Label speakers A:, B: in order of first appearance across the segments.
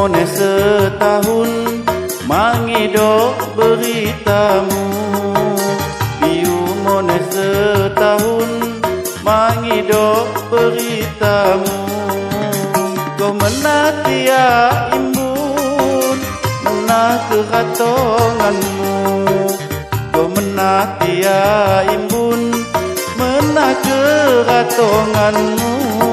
A: mone setahun Mangidok beritamu Biu mone setahun Mangidok beritamu Kau menatia imbun Menah keratonganmu Kau menatia imbun Menah keratonganmu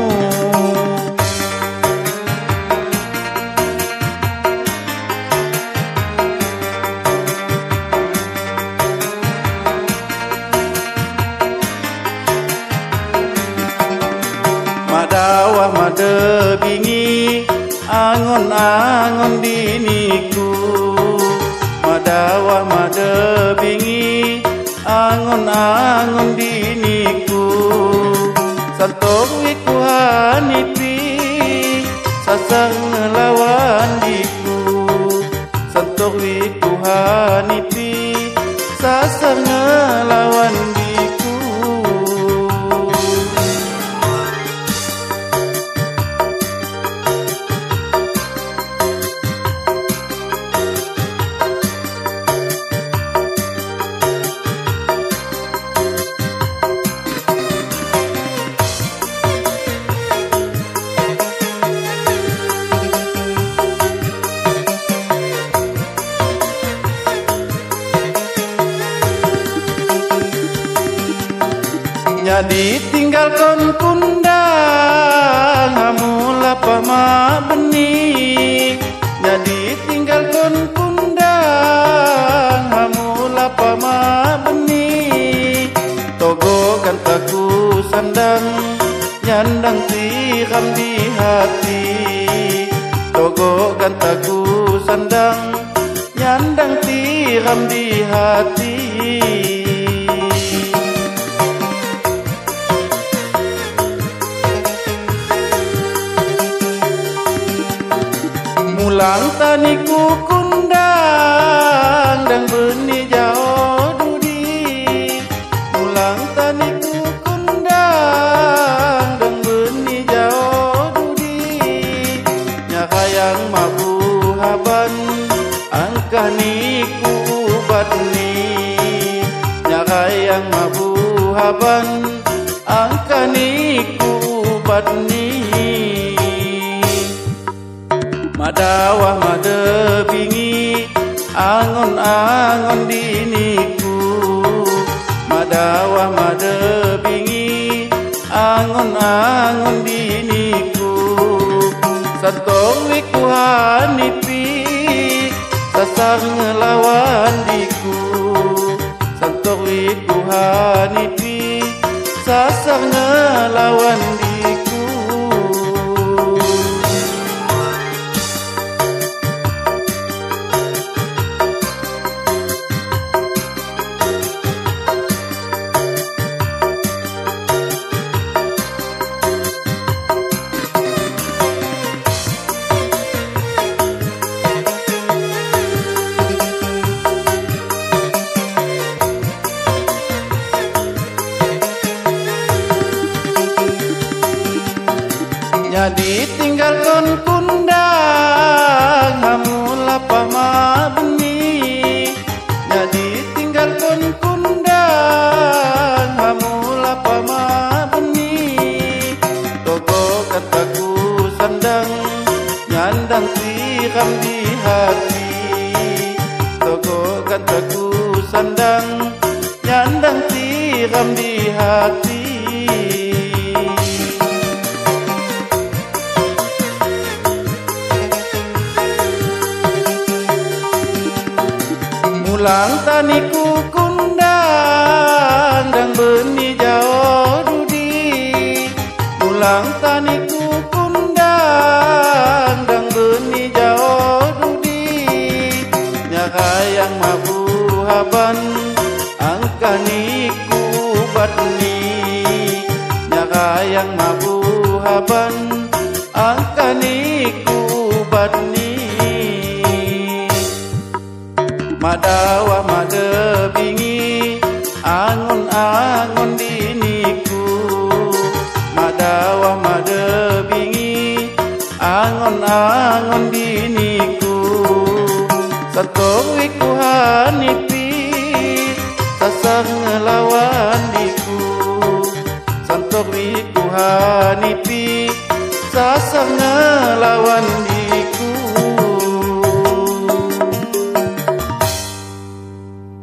A: kepingi angon-angon diniku. Madawa madebingi angon-angon diniku. Santowi ku hanipi sasang lawan diku. Santowi ku hanipi sasang Jadi tinggalkan kundang Hamula pama benih Jadi tinggalkan kundang Hamula pama benih Togo kan taku sandang Nyandang tiram di hati. Togo kan taku sandang Nyandang tiram di hati Mulang taniku kundang dan benih jauh dudi. Mulang taniku kundang dan benih jauh dudi. Nyakayang mabu haban angkah niku batni Nyakayang mabu haban angkah niku batni Madawah made bingi Angon-angon diniku. Madawah made bingi Angon-angon diniku. Santong wiku hanipi Sasar ngelawan diku. Santong wiku hanipi Sasar ngelawan diku Jadi tinggalkan kundang Hamula pama benih Jadi tinggalkan kundang Hamula pama benih Toko kataku sandang Nyandang tiram di hati. Toko kataku sandang Nyandang tiram di hati Mulang taniku kundang dan benih jauh dudi. Mulang taniku kundang dan benih jauh dudi. Nyakayang mabu haban angkah niku batni. Nyakayang mabu haban angkah niku batni madawa madebingi angon-angon diniku. Madawa madebingi angon-angon diniku. Satowi ku hanipi sasang lawan diku. Santowi ku hanipi sasang lawan diku